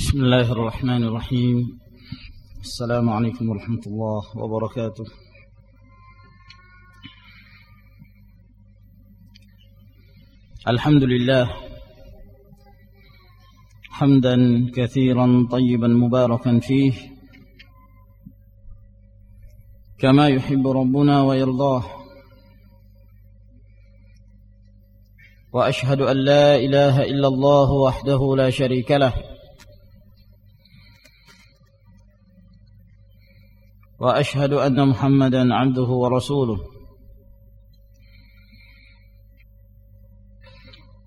بسم الله الرحمن الرحيم السلام عليكم ورحمة الله وبركاته الحمد لله حمدا كثيرا طيبا مباركا فيه كما يحب ربنا ويرضاه واشهد ان لا اله الا الله وحده لا شريك له وأشهد أن محمدا عبده ورسوله.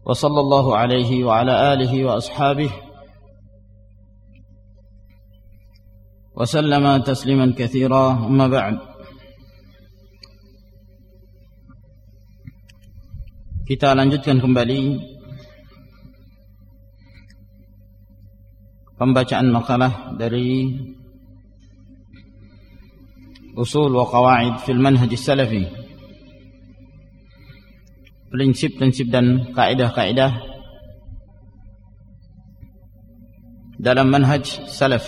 وصلى الله عليه وعلى آله وأصحابه وسلم تسليما كثيرا. أما بعد kita lanjutkan kembali pembacaan makalah dari usul wa qawaid fil manhaj salafi prinsip-prinsip dan kaidah-kaidah dalam manhaj salaf.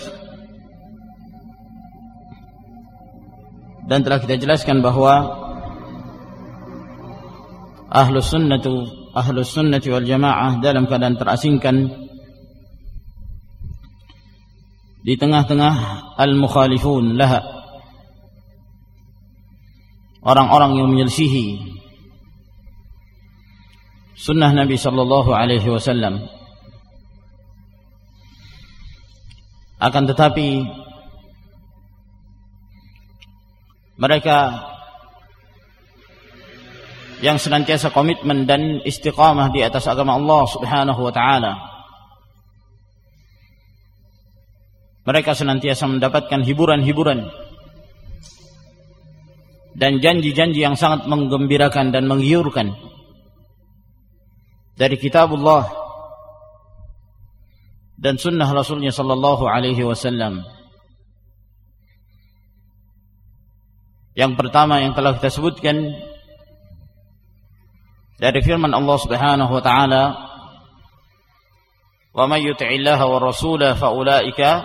Dan telah kita jelaskan bahwa ahlus sunnatu ahlus sunnati wal jamaah dalam keadaan terasingkan di tengah-tengah al-mukhalifun laha orang-orang yang menyelisihi sunnah Nabi sallallahu alaihi wasallam. Akan tetapi mereka yang senantiasa komitmen dan istiqamah di atas agama Allah Subhanahu wa taala mereka senantiasa mendapatkan hiburan-hiburan dan janji-janji yang sangat menggembirakan dan menggiurkan dari kitabullah dan sunnah Rasulnya sallallahu alaihi wasallam. Yang pertama yang telah kita sebutkan dari firman Allah Subhanahu wa taala wa may yuti'illaha wa rasulahu fa ulaika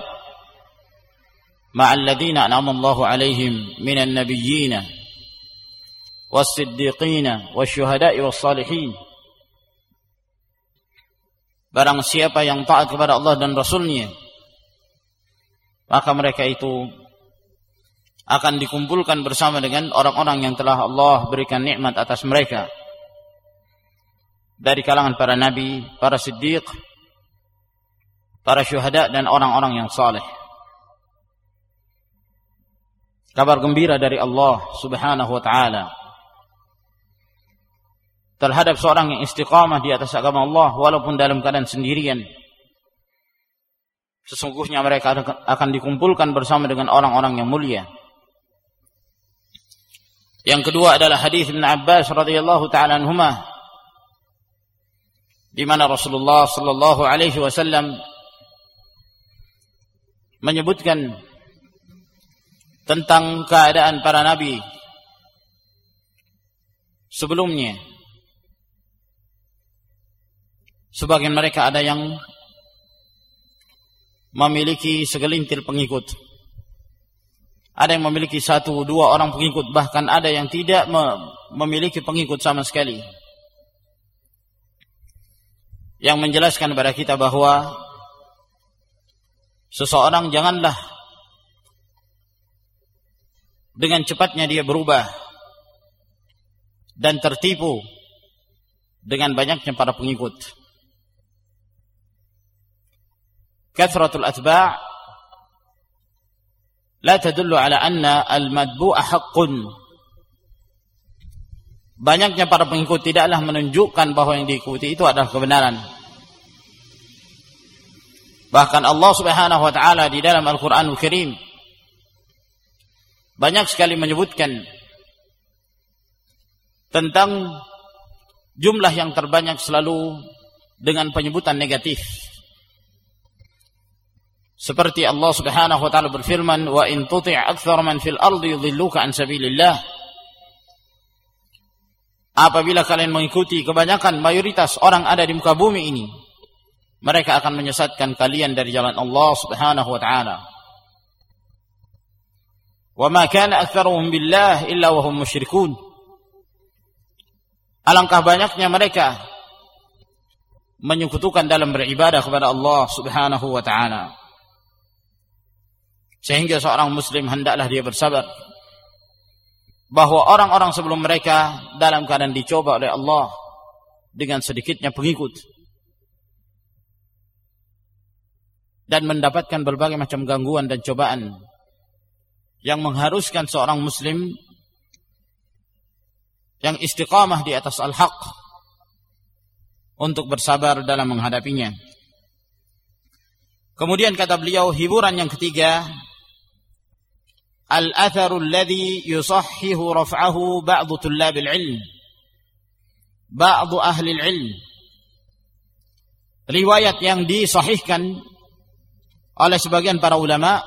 ma'al ladzina an'ama Allahu 'alaihim minan nabiyyina والصديقين والشهداء والصالحين Barang siapa yang taat kepada Allah dan Rasulnya Maka mereka itu Akan dikumpulkan bersama dengan orang-orang yang telah Allah berikan nikmat atas mereka Dari kalangan para nabi, para siddiq Para syuhada dan orang-orang yang saleh Kabar gembira dari Allah subhanahu wa ta'ala terhadap seorang yang istiqamah di atas agama Allah walaupun dalam keadaan sendirian. Sesungguhnya mereka akan dikumpulkan bersama dengan orang-orang yang mulia. Yang kedua adalah hadis Ibn Abbas radhiyallahu taala anhuma di mana Rasulullah sallallahu alaihi wasallam menyebutkan tentang keadaan para nabi sebelumnya Sebagian mereka ada yang memiliki segelintir pengikut. Ada yang memiliki satu dua orang pengikut, bahkan ada yang tidak memiliki pengikut sama sekali. Yang menjelaskan kepada kita bahwa seseorang janganlah dengan cepatnya dia berubah dan tertipu dengan banyaknya para pengikut. كثرة الأتباع لا تدل على أن المتبوع حق Banyaknya para pengikut tidaklah menunjukkan bahwa yang diikuti itu adalah kebenaran. Bahkan Allah Subhanahu wa taala di dalam Al-Qur'anul Karim banyak sekali menyebutkan tentang jumlah yang terbanyak selalu dengan penyebutan negatif. Seperti Allah Subhanahu wa taala berfirman, "Wa in tuti' aktsar man fil ardi yudhilluka an sabilillah." Apabila kalian mengikuti kebanyakan mayoritas orang ada di muka bumi ini mereka akan menyesatkan kalian dari jalan Allah Subhanahu wa taala. Wa ma kana aktsaruhum billah illa wa hum musyrikun. Alangkah banyaknya mereka menyekutukan dalam beribadah kepada Allah Subhanahu wa taala. Sehingga seorang muslim hendaklah dia bersabar bahwa orang-orang sebelum mereka dalam keadaan dicoba oleh Allah dengan sedikitnya pengikut dan mendapatkan berbagai macam gangguan dan cobaan yang mengharuskan seorang muslim yang istiqamah di atas al-haq untuk bersabar dalam menghadapinya. Kemudian kata beliau hiburan yang ketiga al-atharu alladhi yusahhihu raf'ahu ba'd tullab al-ilm ba'd ahli al-ilm riwayat yang disahihkan oleh sebagian para ulama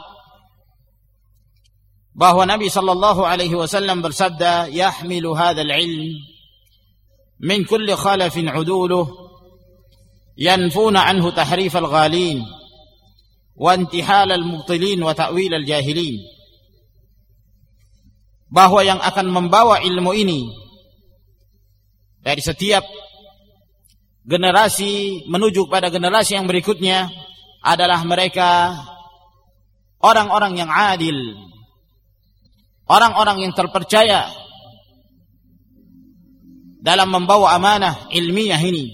bahwa Nabi sallallahu alaihi wasallam bersabda yahmilu hadzal ilm min kulli khalafin uduluh yanfuna anhu tahrif al-ghalin wa intihal al-mubtilin wa ta'wil al-jahilin bahwa yang akan membawa ilmu ini dari setiap generasi menuju pada generasi yang berikutnya adalah mereka orang-orang yang adil, orang-orang yang terpercaya dalam membawa amanah ilmiah ini,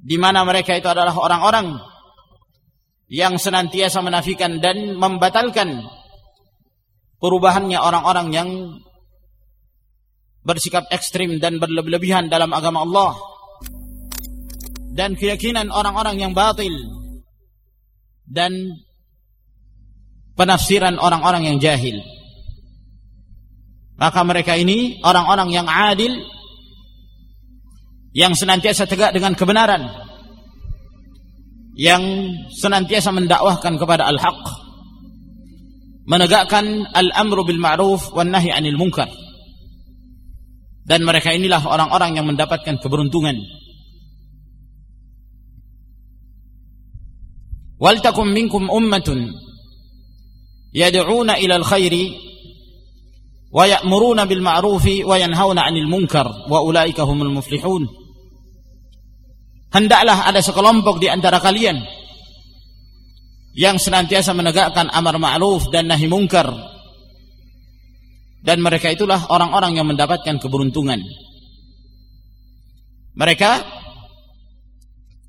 di mana mereka itu adalah orang-orang yang senantiasa menafikan dan membatalkan perubahannya orang-orang yang bersikap ekstrim dan berlebihan dalam agama Allah. Dan keyakinan orang-orang yang batil. Dan penafsiran orang-orang yang jahil. Maka mereka ini orang-orang yang adil yang senantiasa tegak dengan kebenaran yang senantiasa mendakwahkan kepada al-haq menegakkan al-amru bil ma'ruf wan nahi 'anil munkar. Dan mereka inilah orang-orang yang mendapatkan keberuntungan. Wal takum minkum ummatun yad'una ila al-khairi wa ya'muruna bil ma'rufi wa yanhauna 'anil munkar wa ulaika humul muflihun. Hendaklah ada sekelompok di antara kalian yang senantiasa menegakkan amar ma'ruf dan nahi mungkar. Dan mereka itulah orang-orang yang mendapatkan keberuntungan. Mereka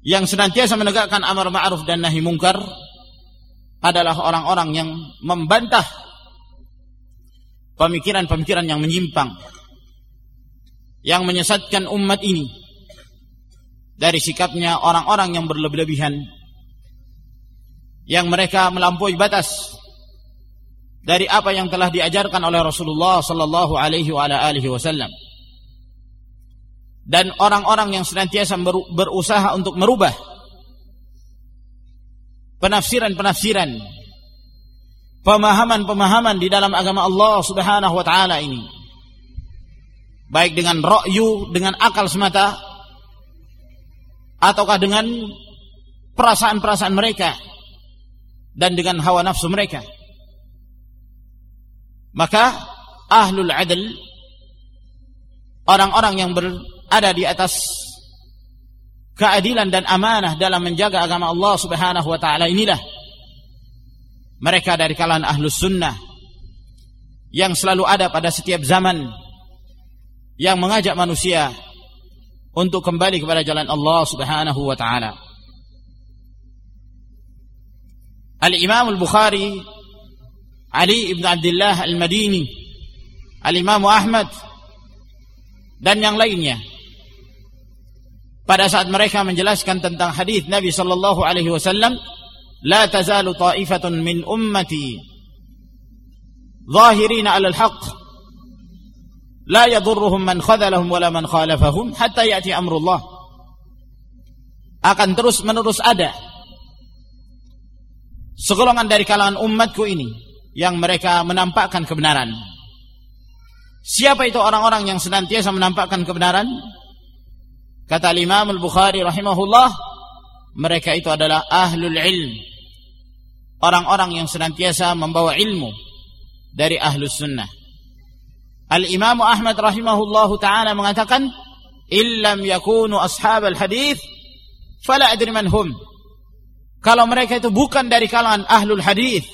yang senantiasa menegakkan amar ma'ruf dan nahi mungkar adalah orang-orang yang membantah pemikiran-pemikiran yang menyimpang yang menyesatkan umat ini dari sikapnya orang-orang yang berlebihan yang mereka melampaui batas dari apa yang telah diajarkan oleh Rasulullah sallallahu alaihi wasallam. Dan orang-orang yang senantiasa berusaha untuk merubah penafsiran-penafsiran pemahaman-pemahaman di dalam agama Allah Subhanahu wa taala ini baik dengan ra'yu dengan akal semata ataukah dengan perasaan-perasaan mereka dan dengan hawa nafsu mereka maka ahlul adl orang-orang yang ber ada di atas keadilan dan amanah dalam menjaga agama Allah Subhanahu wa taala inilah mereka dari kalangan ahlus sunnah yang selalu ada pada setiap zaman yang mengajak manusia untuk kembali kepada jalan Allah Subhanahu wa taala. Al-Imam Al-Bukhari Ali ibn Abdullah Al-Madini Al-Imam Ahmad dan yang lainnya pada saat mereka menjelaskan tentang hadis Nabi sallallahu alaihi wasallam la tazalu ta'ifatun min ummati ظاهرين على الحق لا يضرهم من خذلهم ولا من خالفهم حتى يأتي أمر الله akan terus menerus ada segolongan dari kalangan umatku ini yang mereka menampakkan kebenaran. Siapa itu orang-orang yang senantiasa menampakkan kebenaran? Kata Imam Al-Bukhari rahimahullah, mereka itu adalah ahlul ilm. Orang-orang yang senantiasa membawa ilmu dari ahlus sunnah. Al-Imam Ahmad rahimahullahu taala mengatakan illam yakunu ashabal hadis fala adri man hum kalau mereka itu bukan dari kalangan ahlul hadis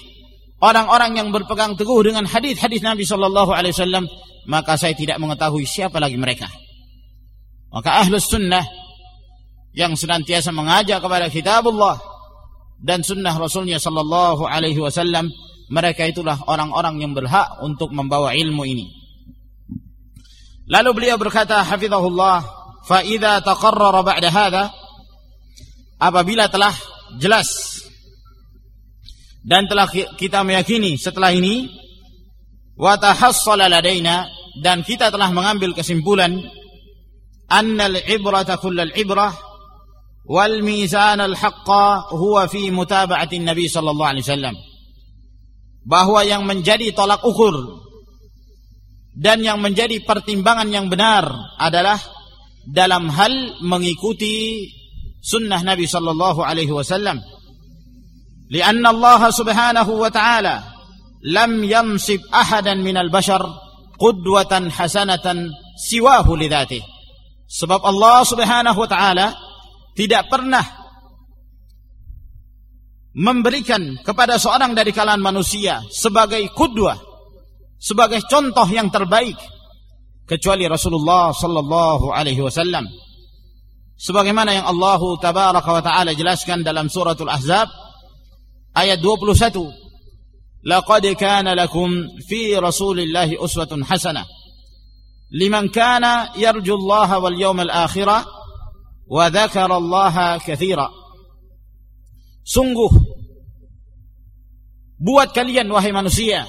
orang-orang yang berpegang teguh dengan hadis-hadis Nabi sallallahu alaihi wasallam maka saya tidak mengetahui siapa lagi mereka. Maka ahlus sunnah yang senantiasa mengajak kepada kitabullah dan sunnah Rasulnya sallallahu alaihi wasallam mereka itulah orang-orang yang berhak untuk membawa ilmu ini. Lalu beliau berkata hafizahullah idza taqarrara ba'da hadha apabila telah jelas. Dan telah kita meyakini setelah ini wa ladaina dan kita telah mengambil kesimpulan annal ibrata kullal ibrah wal mizan al haqqa huwa fi mutaba'ati Nabi sallallahu alaihi wasallam. Bahwa yang menjadi tolak ukur dan yang menjadi pertimbangan yang benar adalah dalam hal mengikuti sunnah Nabi sallallahu alaihi wasallam. Lianna Allah subhanahu wa ta'ala lam yansib ahadan minal bashar qudwatan hasanatan siwahu lidhatih. Sebab Allah subhanahu wa ta'ala tidak pernah memberikan kepada seorang dari kalangan manusia sebagai kudwa, sebagai contoh yang terbaik kecuali Rasulullah sallallahu alaihi wasallam. Sebagaimana yang Allah tabaraka wa taala jelaskan dalam suratul Ahzab ayat 21. Laqad kana lakum fi Rasulillahi uswatun hasanah liman kana yarjullaha wal yawmal akhirah wa dzakarallaha katsira sungguh buat kalian wahai manusia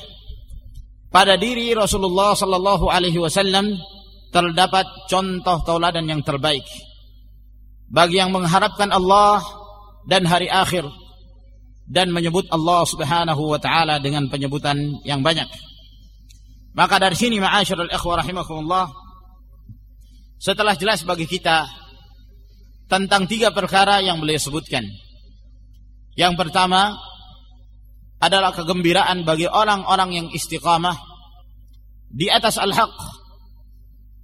pada diri Rasulullah sallallahu alaihi wasallam terdapat contoh tauladan yang terbaik bagi yang mengharapkan Allah dan hari akhir dan menyebut Allah Subhanahu wa taala dengan penyebutan yang banyak. Maka dari sini ma'asyiral ikhwah rahimakumullah setelah jelas bagi kita tentang tiga perkara yang beliau sebutkan. Yang pertama adalah kegembiraan bagi orang-orang yang istiqamah di atas al-haq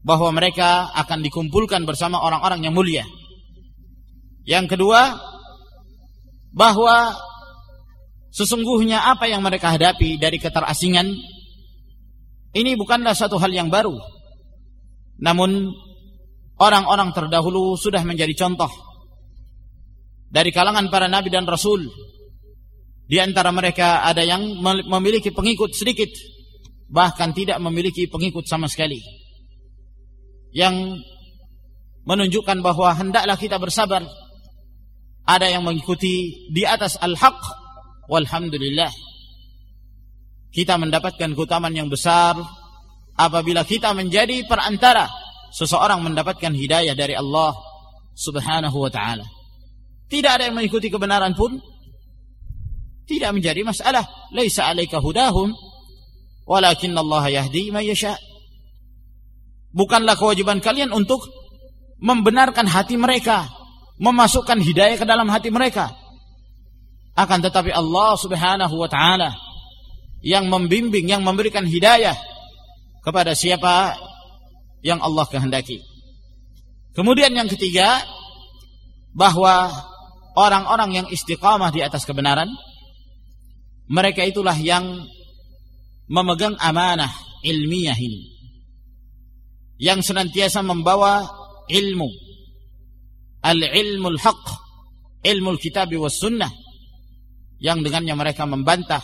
bahwa mereka akan dikumpulkan bersama orang-orang yang mulia. Yang kedua bahwa sesungguhnya apa yang mereka hadapi dari keterasingan ini bukanlah satu hal yang baru. Namun orang-orang terdahulu sudah menjadi contoh dari kalangan para nabi dan rasul. Di antara mereka ada yang memiliki pengikut sedikit, bahkan tidak memiliki pengikut sama sekali. Yang menunjukkan bahwa hendaklah kita bersabar. Ada yang mengikuti di atas al-haq, walhamdulillah. Kita mendapatkan keutamaan yang besar apabila kita menjadi perantara seseorang mendapatkan hidayah dari Allah Subhanahu wa taala. Tidak ada yang mengikuti kebenaran pun tidak menjadi masalah. Laisa 'alaika hudahum walakin Allah yahdi man yasha. Bukanlah kewajiban kalian untuk membenarkan hati mereka, memasukkan hidayah ke dalam hati mereka. Akan tetapi Allah Subhanahu wa taala yang membimbing, yang memberikan hidayah kepada siapa yang Allah kehendaki. Kemudian yang ketiga, bahwa orang-orang yang istiqamah di atas kebenaran, mereka itulah yang memegang amanah ilmiah ini. Yang senantiasa membawa ilmu. Al-ilmul haq, ilmu kitab was sunnah. Yang dengannya mereka membantah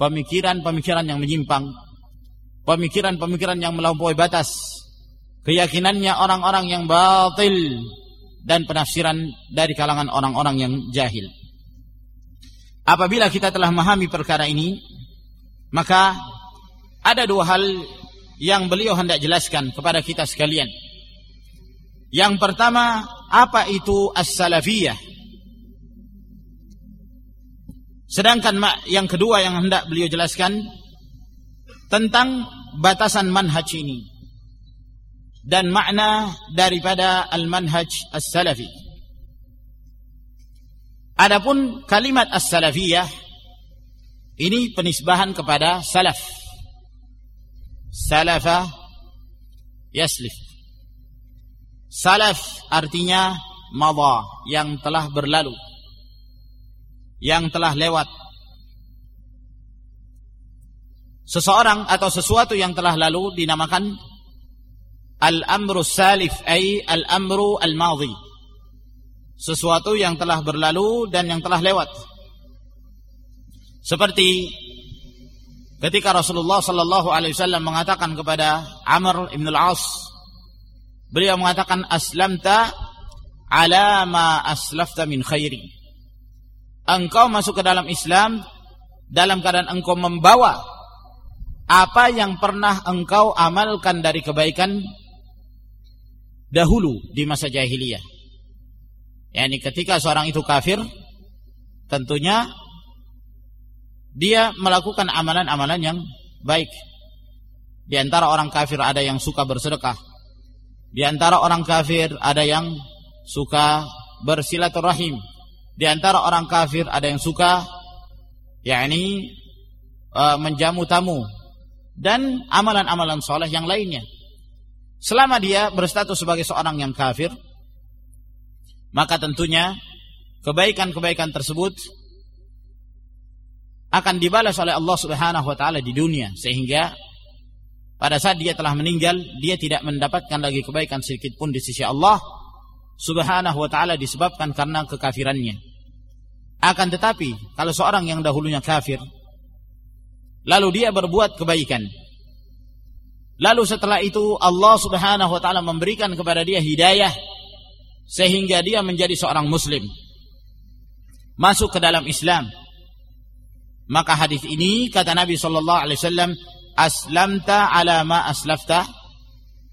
pemikiran-pemikiran yang menyimpang, pemikiran-pemikiran yang melampaui batas, keyakinannya orang-orang yang batil dan penafsiran dari kalangan orang-orang yang jahil. Apabila kita telah memahami perkara ini, maka ada dua hal yang beliau hendak jelaskan kepada kita sekalian. Yang pertama, apa itu as-salafiyah? Sedangkan yang kedua yang hendak beliau jelaskan tentang batasan manhaj ini dan makna daripada al-manhaj as-salafi. Adapun kalimat as-salafiyah ini penisbahan kepada salaf. Salafa yaslif. Salaf artinya madha yang telah berlalu. Yang telah lewat. Seseorang atau sesuatu yang telah lalu dinamakan al-amru salif ay al-amru al-madhi. Sesuatu yang telah berlalu dan yang telah lewat. Seperti ketika Rasulullah sallallahu alaihi wasallam mengatakan kepada Amr bin Al-As beliau mengatakan aslamta ala ma aslafta min khairi. Engkau masuk ke dalam Islam dalam keadaan engkau membawa apa yang pernah engkau amalkan dari kebaikan dahulu di masa jahiliyah. Yani ketika seorang itu kafir, tentunya dia melakukan amalan-amalan yang baik. Di antara orang kafir ada yang suka bersedekah. Di antara orang kafir ada yang suka bersilaturahim. Di antara orang kafir ada yang suka yakni uh, menjamu tamu dan amalan-amalan soleh yang lainnya. Selama dia berstatus sebagai seorang yang kafir, maka tentunya kebaikan-kebaikan tersebut akan dibalas oleh Allah Subhanahu wa taala di dunia sehingga pada saat dia telah meninggal dia tidak mendapatkan lagi kebaikan sedikit pun di sisi Allah Subhanahu wa taala disebabkan karena kekafirannya. Akan tetapi kalau seorang yang dahulunya kafir lalu dia berbuat kebaikan lalu setelah itu Allah Subhanahu wa taala memberikan kepada dia hidayah sehingga dia menjadi seorang muslim masuk ke dalam Islam maka hadis ini kata Nabi sallallahu alaihi wasallam aslamta ala ma aslafta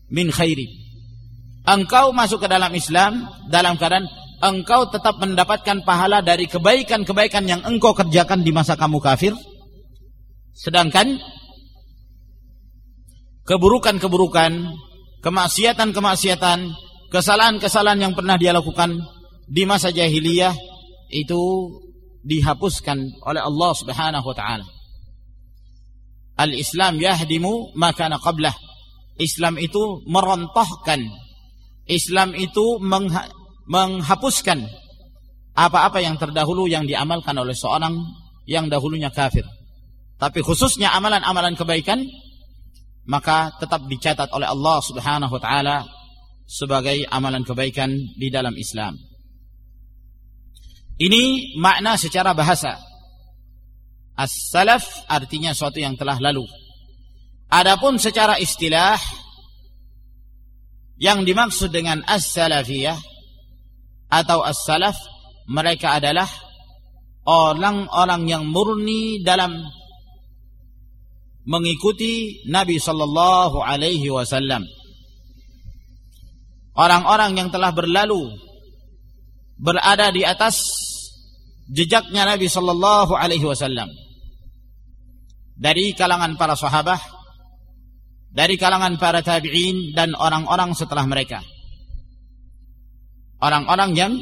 min khairi. Engkau masuk ke dalam Islam dalam keadaan engkau tetap mendapatkan pahala dari kebaikan-kebaikan yang engkau kerjakan di masa kamu kafir. Sedangkan keburukan-keburukan, kemaksiatan-kemaksiatan, kesalahan-kesalahan yang pernah dia lakukan di masa jahiliyah itu dihapuskan oleh Allah Subhanahu wa taala. Al-Islam yahdimu ma kana qablah. Islam itu merontohkan. Islam itu mengha menghapuskan apa-apa yang terdahulu yang diamalkan oleh seorang yang dahulunya kafir. Tapi khususnya amalan-amalan kebaikan maka tetap dicatat oleh Allah Subhanahu wa taala sebagai amalan kebaikan di dalam Islam. Ini makna secara bahasa. As-salaf artinya suatu yang telah lalu. Adapun secara istilah yang dimaksud dengan as-salafiyah atau as-salaf mereka adalah orang-orang yang murni dalam mengikuti Nabi sallallahu alaihi wasallam. Orang-orang yang telah berlalu berada di atas jejaknya Nabi sallallahu alaihi wasallam dari kalangan para sahabat dari kalangan para tabi'in dan orang-orang setelah mereka. Orang-orang yang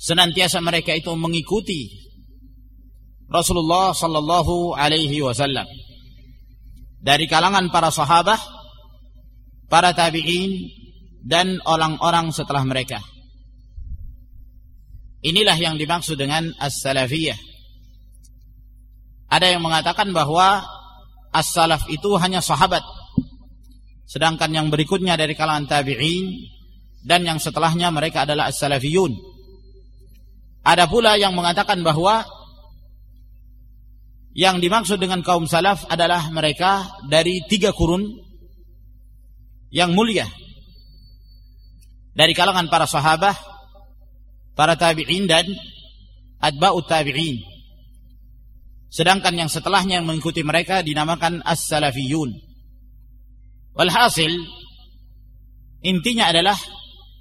senantiasa mereka itu mengikuti Rasulullah sallallahu alaihi wasallam. Dari kalangan para sahabat para tabi'in dan orang-orang setelah mereka. Inilah yang dimaksud dengan as-salafiyah. Ada yang mengatakan bahwa as-salaf itu hanya sahabat. Sedangkan yang berikutnya dari kalangan tabi'in dan yang setelahnya mereka adalah as-salafiyun. Ada pula yang mengatakan bahwa yang dimaksud dengan kaum salaf adalah mereka dari tiga kurun yang mulia. Dari kalangan para sahabat, para tabi'in dan atba'ut tabi'in. Sedangkan yang setelahnya yang mengikuti mereka dinamakan as-salafiyun. Walhasil intinya adalah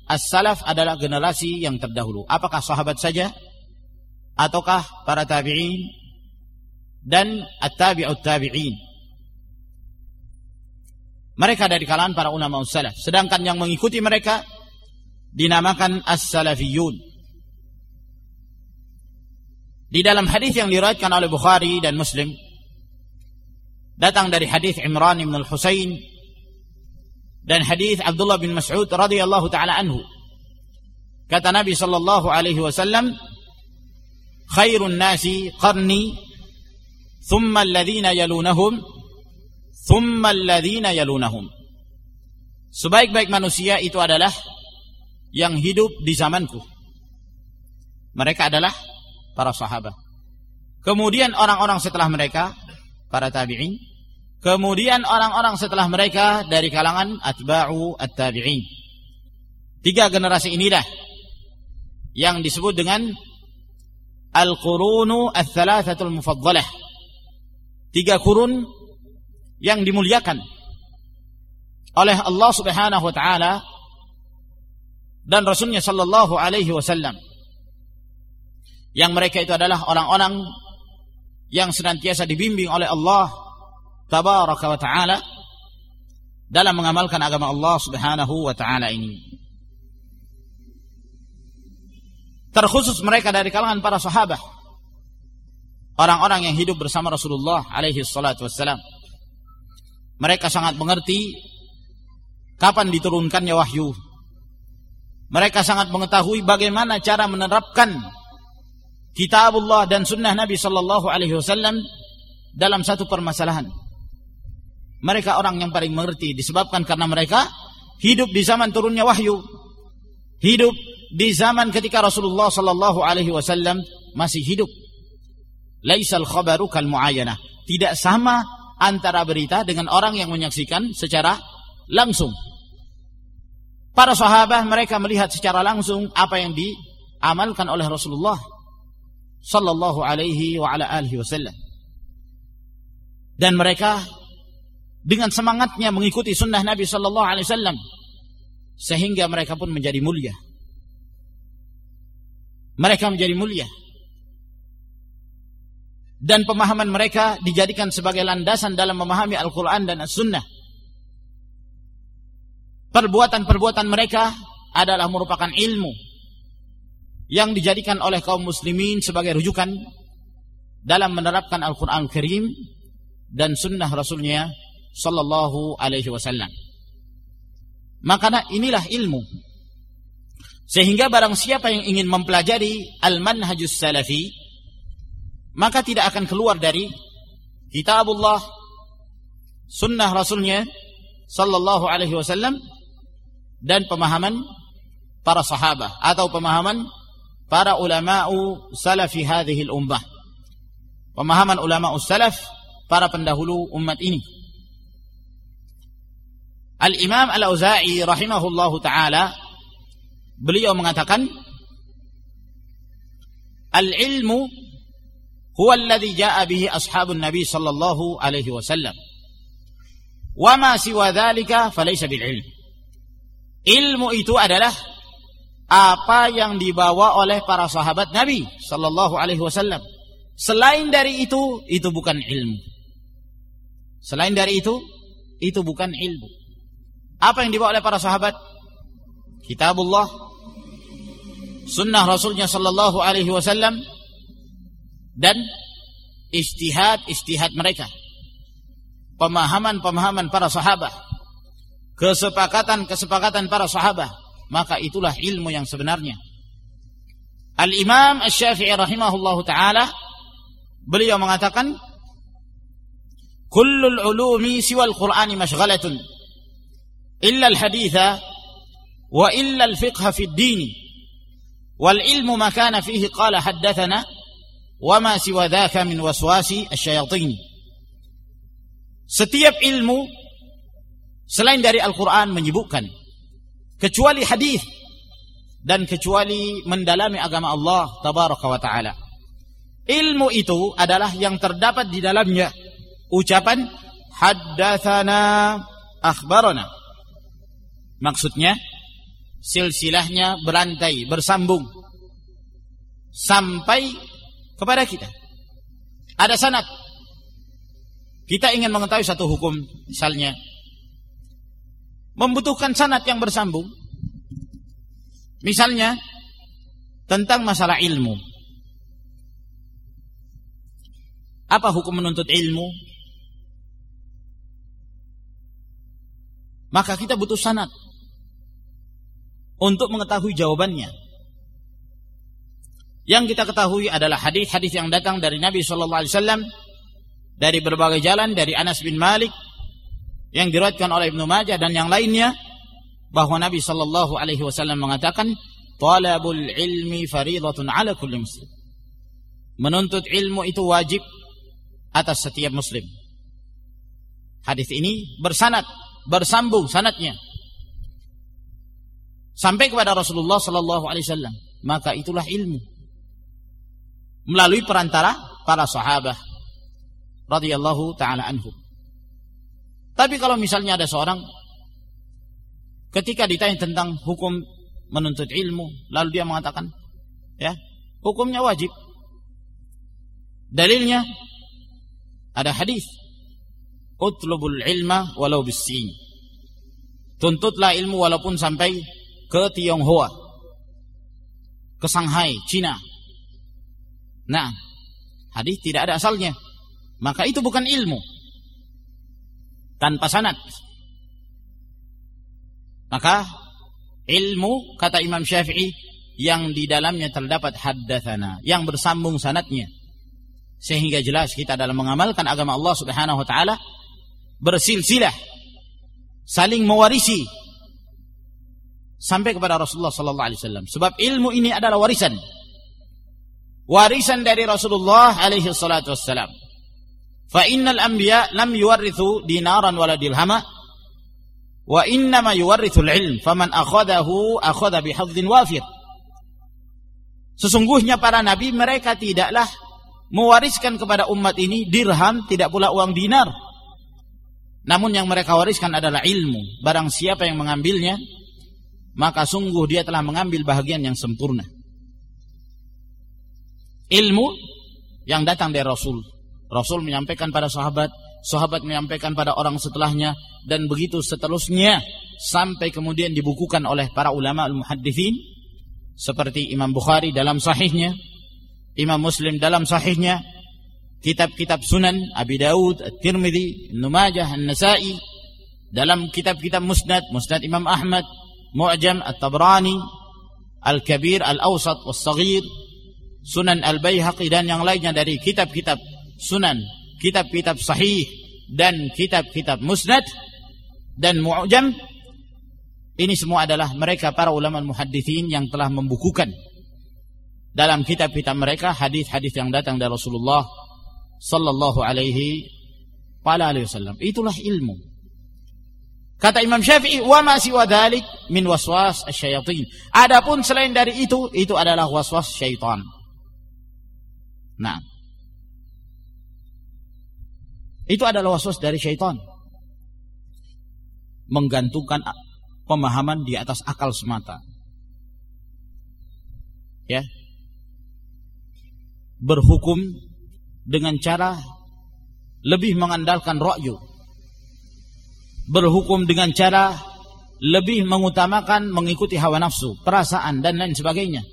as-salaf adalah generasi yang terdahulu. Apakah sahabat saja ataukah para tabi'in dan at-tabi'ut tabi'in. Mereka dari kalangan para ulama salaf. Sedangkan yang mengikuti mereka dinamakan as-salafiyun. Di dalam hadis yang diriwayatkan oleh Bukhari dan Muslim datang dari hadis Imran bin Al-Husain dan hadis Abdullah bin Mas'ud radhiyallahu taala anhu. Kata Nabi sallallahu alaihi wasallam, "Khairun nasi qarni, thumma alladhina yalunahum, thumma alladhina yalunahum." Sebaik-baik manusia itu adalah yang hidup di zamanku. Mereka adalah para sahabat. Kemudian orang-orang setelah mereka, para tabi'in, Kemudian orang-orang setelah mereka dari kalangan atba'u at-tabi'in. Tiga generasi inilah yang disebut dengan al-qurunu ats-tsalatsatul mufaddalah. Tiga kurun yang dimuliakan oleh Allah Subhanahu wa taala dan Rasulnya sallallahu alaihi wasallam. Yang mereka itu adalah orang-orang yang senantiasa dibimbing oleh Allah tabaraka wa taala dalam mengamalkan agama Allah Subhanahu wa taala ini. Terkhusus mereka dari kalangan para sahabat. Orang-orang yang hidup bersama Rasulullah alaihi salatu wassalam. Mereka sangat mengerti kapan diturunkannya wahyu. Mereka sangat mengetahui bagaimana cara menerapkan kitabullah dan sunnah Nabi sallallahu alaihi wasallam dalam satu permasalahan. Mereka orang yang paling mengerti disebabkan karena mereka hidup di zaman turunnya wahyu. Hidup di zaman ketika Rasulullah sallallahu alaihi wasallam masih hidup. Laisal khabaru kal muayyanah. Tidak sama antara berita dengan orang yang menyaksikan secara langsung. Para sahabat mereka melihat secara langsung apa yang diamalkan oleh Rasulullah sallallahu alaihi wa ala alihi wasallam. Dan mereka dengan semangatnya mengikuti sunnah Nabi Sallallahu Alaihi Wasallam sehingga mereka pun menjadi mulia. Mereka menjadi mulia dan pemahaman mereka dijadikan sebagai landasan dalam memahami Al-Quran dan As-Sunnah. Perbuatan-perbuatan mereka adalah merupakan ilmu yang dijadikan oleh kaum muslimin sebagai rujukan dalam menerapkan Al-Quran Al dan Sunnah Rasulnya sallallahu alaihi wasallam. Maka inilah ilmu. Sehingga barang siapa yang ingin mempelajari al-manhajus salafi maka tidak akan keluar dari kitabullah sunnah rasulnya sallallahu alaihi wasallam dan pemahaman para sahabat atau pemahaman para ulama'u salafi hadhihi al-ummah. Pemahaman ulama salaf para pendahulu umat ini. Al-Imam Al-Auza'i rahimahullahu taala beliau mengatakan Al-ilmu huwa alladhi jaa bihi ashabun Nabi sallallahu alaihi wasallam. Wa ma siwa dzalika falaysa bil ilm. Ilmu itu adalah apa yang dibawa oleh para sahabat Nabi sallallahu alaihi wasallam. Selain dari itu, itu bukan ilmu. Selain dari itu, itu bukan ilmu. Apa yang dibawa oleh para sahabat? Kitabullah, sunnah Rasulnya Sallallahu Alaihi Wasallam, dan istihad-istihad mereka. Pemahaman-pemahaman para sahabat. Kesepakatan-kesepakatan para sahabat. Maka itulah ilmu yang sebenarnya. Al-Imam Al-Syafi'i rahimahullahu ta'ala beliau mengatakan Kullul ulumi siwal Qur'ani mashghalatun إلا الحديث وإلا الفقه في الدين والعلم ما كان فيه قال حدثنا وما سوى ذاك من وسواس الشياطين setiap ilmu selain dari Al-Quran menyebutkan kecuali hadis. Dan kecuali mendalami agama Allah tabaraka wa taala. Ilmu itu adalah yang terdapat di dalamnya. Ucapan haddatsana akhbarana. Maksudnya silsilahnya berantai, bersambung. Sampai kepada kita. Ada sanat. Kita ingin mengetahui satu hukum, misalnya membutuhkan sanat yang bersambung. Misalnya tentang masalah ilmu. Apa hukum menuntut ilmu? Maka kita butuh sanad untuk mengetahui jawabannya. Yang kita ketahui adalah hadis-hadis yang datang dari Nabi Shallallahu Alaihi Wasallam dari berbagai jalan dari Anas bin Malik yang diriwayatkan oleh Ibnu Majah dan yang lainnya bahwa Nabi Shallallahu Alaihi Wasallam mengatakan talabul ilmi faridatun ala kulli muslim menuntut ilmu itu wajib atas setiap muslim. Hadis ini bersanad, bersambung sanatnya sampai kepada Rasulullah sallallahu alaihi wasallam. Maka itulah ilmu. Melalui perantara para sahabat radhiyallahu taala anhum. Tapi kalau misalnya ada seorang ketika ditanya tentang hukum menuntut ilmu lalu dia mengatakan ya, hukumnya wajib. Dalilnya ada hadis utlubul ilma walau bisin. Tuntutlah ilmu walaupun sampai ke Tionghoa ke Shanghai Cina. Nah hadis tidak ada asalnya. Maka itu bukan ilmu tanpa sanad. Maka ilmu kata Imam Syafi'i yang di dalamnya terdapat haddatsana yang bersambung sanatnya sehingga jelas kita dalam mengamalkan agama Allah Subhanahu wa taala bersilsilah saling mewarisi sampai kepada Rasulullah sallallahu alaihi wasallam. Sebab ilmu ini adalah warisan. Warisan dari Rasulullah alaihi salatu wassalam fa innal anbiya lam yuwarrithu dinaran wala dirhama wa innama yuwarrithul ilm faman akhadahu akhadha bihadzin wafir. Sesungguhnya para nabi mereka tidaklah mewariskan kepada umat ini dirham tidak pula uang dinar. Namun yang mereka wariskan adalah ilmu. Barang siapa yang mengambilnya maka sungguh dia telah mengambil bahagian yang sempurna. Ilmu yang datang dari Rasul Rasul menyampaikan pada sahabat sahabat menyampaikan pada orang setelahnya dan begitu seterusnya sampai kemudian dibukukan oleh para ulama al-muhaddithin seperti Imam Bukhari dalam sahihnya Imam Muslim dalam sahihnya, kitab-kitab Sunan Abi Daud, At-Tirmidzi, Ibnu Majah, An-Nasa'i, dalam kitab-kitab Musnad, Musnad Imam Ahmad, Mu'jam At-Tabrani, Al-Kabir, Al-Awsat, Was-Saghir, Sunan Al-Baihaqi dan yang lainnya dari kitab-kitab Sunan, kitab-kitab sahih dan kitab-kitab Musnad dan Mu'jam ini semua adalah mereka para ulama muhaddithin yang telah membukukan dalam kitab-kitab mereka hadis-hadis yang datang dari Rasulullah sallallahu alaihi wasallam. Itulah ilmu. Kata Imam Syafi'i, "Wa ma siwa dzalik min waswas asyayatin." Adapun selain dari itu, itu adalah waswas syaitan. Nah. Itu adalah waswas dari syaitan. Menggantungkan pemahaman di atas akal semata. Ya, berhukum dengan cara lebih mengandalkan ra'yu berhukum dengan cara lebih mengutamakan mengikuti hawa nafsu perasaan dan lain sebagainya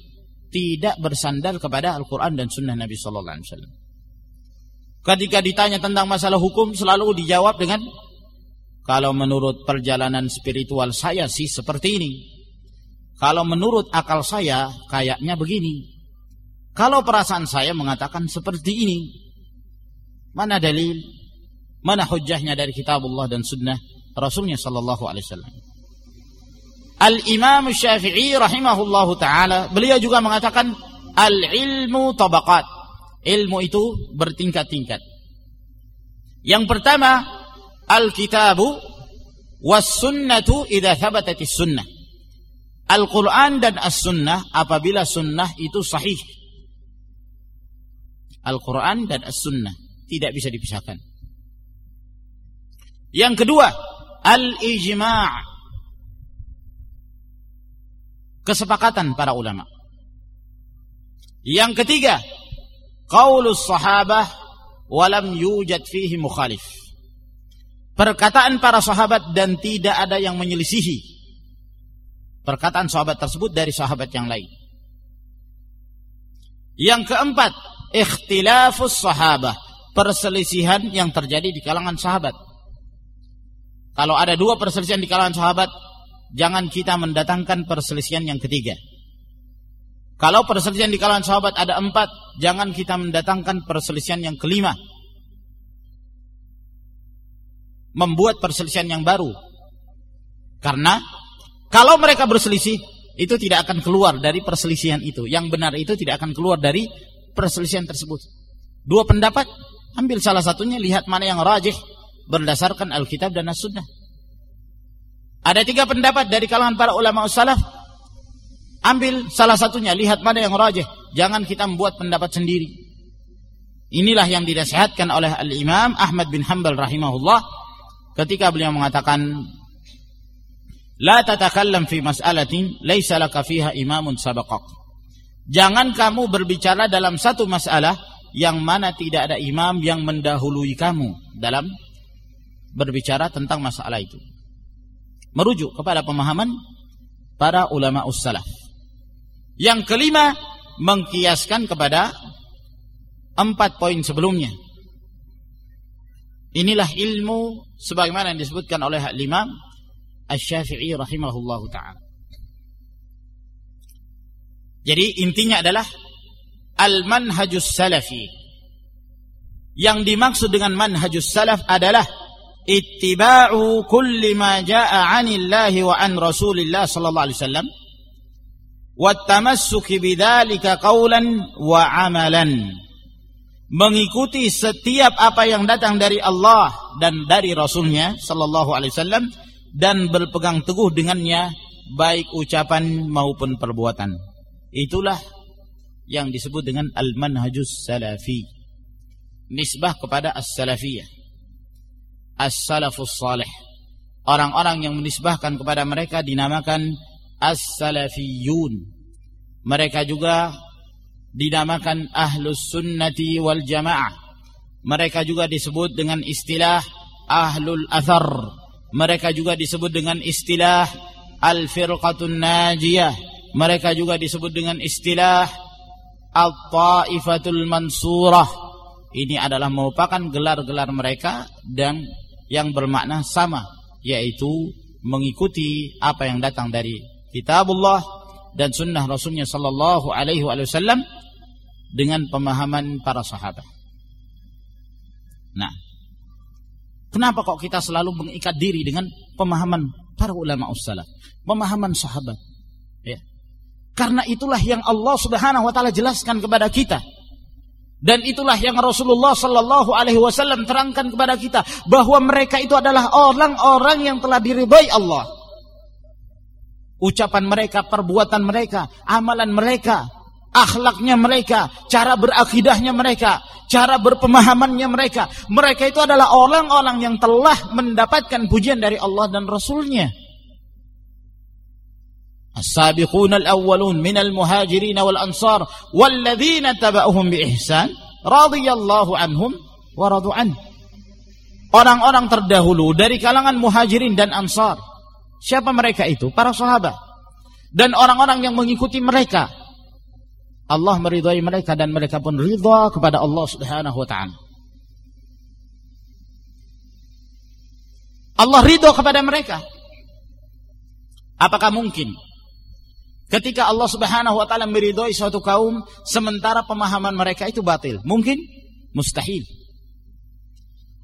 tidak bersandar kepada Al-Quran dan Sunnah Nabi Sallallahu Alaihi Wasallam ketika ditanya tentang masalah hukum selalu dijawab dengan kalau menurut perjalanan spiritual saya sih seperti ini kalau menurut akal saya kayaknya begini kalau perasaan saya mengatakan seperti ini, mana dalil? Mana hujahnya dari kitab Allah dan sunnah Rasulnya sallallahu alaihi wasallam? Al-Imam Syafi'i rahimahullahu taala, beliau juga mengatakan al-ilmu tabaqat. Ilmu itu bertingkat-tingkat. Yang pertama, al-kitabu was sunnatu idza thabatatis sunnah. Al-Quran dan As-Sunnah apabila sunnah itu sahih Al-Quran dan As-Sunnah. Tidak bisa dipisahkan. Yang kedua, Al-Ijma' Kesepakatan para ulama. Yang ketiga, Qaulus sahabah walam yujad fihi mukhalif. Perkataan para sahabat dan tidak ada yang menyelisihi perkataan sahabat tersebut dari sahabat yang lain. Yang keempat, ikhtilafus sahabah perselisihan yang terjadi di kalangan sahabat. Kalau ada dua perselisihan di kalangan sahabat, jangan kita mendatangkan perselisihan yang ketiga. Kalau perselisihan di kalangan sahabat ada empat, jangan kita mendatangkan perselisihan yang kelima. Membuat perselisihan yang baru. Karena kalau mereka berselisih, itu tidak akan keluar dari perselisihan itu. Yang benar itu tidak akan keluar dari perselisihan tersebut. Dua pendapat, ambil salah satunya, lihat mana yang rajih berdasarkan Alkitab dan As-Sunnah. Ada tiga pendapat dari kalangan para ulama salaf. Ambil salah satunya, lihat mana yang rajih. Jangan kita membuat pendapat sendiri. Inilah yang dinasihatkan oleh Al-Imam Ahmad bin Hanbal rahimahullah ketika beliau mengatakan La tatakallam fi mas'alatin laisa laka fiha imamun sabaqak. Jangan kamu berbicara dalam satu masalah yang mana tidak ada imam yang mendahului kamu dalam berbicara tentang masalah itu. Merujuk kepada pemahaman para ulama ussalaf. Yang kelima, mengkiaskan kepada empat poin sebelumnya. Inilah ilmu sebagaimana yang disebutkan oleh Imam Asy-Syafi'i rahimahullahu taala. Jadi intinya adalah al-manhajus salafi. Yang dimaksud dengan manhajus salaf adalah ittiba'u kulli ma jaa'a 'anillahi wa an Rasulillah sallallahu alaihi wasallam wa tamassuki bidzalika qawlan wa 'amalan. Mengikuti setiap apa yang datang dari Allah dan dari Rasulnya sallallahu alaihi wasallam dan berpegang teguh dengannya baik ucapan maupun perbuatan. Itulah yang disebut dengan al-manhajus salafi. Nisbah kepada as-salafiyah. As-salafus salih. Orang-orang yang menisbahkan kepada mereka dinamakan as-salafiyun. Mereka juga dinamakan ahlus sunnati wal jamaah. Mereka juga disebut dengan istilah ahlul athar mereka juga disebut dengan istilah al-firqatun najiyah. Mereka juga disebut dengan istilah al-taifatul mansurah. Ini adalah merupakan gelar-gelar mereka dan yang bermakna sama yaitu mengikuti apa yang datang dari kitabullah dan sunnah rasulnya sallallahu alaihi wasallam dengan pemahaman para sahabat. Nah, Kenapa kok kita selalu mengikat diri dengan pemahaman para ulama ussalah, pemahaman sahabat? Ya. Karena itulah yang Allah Subhanahu wa taala jelaskan kepada kita. Dan itulah yang Rasulullah sallallahu alaihi wasallam terangkan kepada kita bahwa mereka itu adalah orang-orang yang telah diridhai Allah. Ucapan mereka, perbuatan mereka, amalan mereka, akhlaknya mereka, cara berakidahnya mereka, cara berpemahamannya mereka. Mereka itu adalah orang-orang yang telah mendapatkan pujian dari Allah dan Rasulnya. As-sabiqun al-awwalun minal muhajirin wal ansar walladzina taba'uhum bi ihsan radhiyallahu anhum wa. Orang-orang terdahulu dari kalangan muhajirin dan ansar. Siapa mereka itu? Para sahabat. Dan orang-orang yang mengikuti mereka Allah meridhai mereka dan mereka pun ridha kepada Allah Subhanahu wa taala. Allah ridho kepada mereka. Apakah mungkin ketika Allah Subhanahu wa taala meridhai suatu kaum sementara pemahaman mereka itu batil? Mungkin? Mustahil.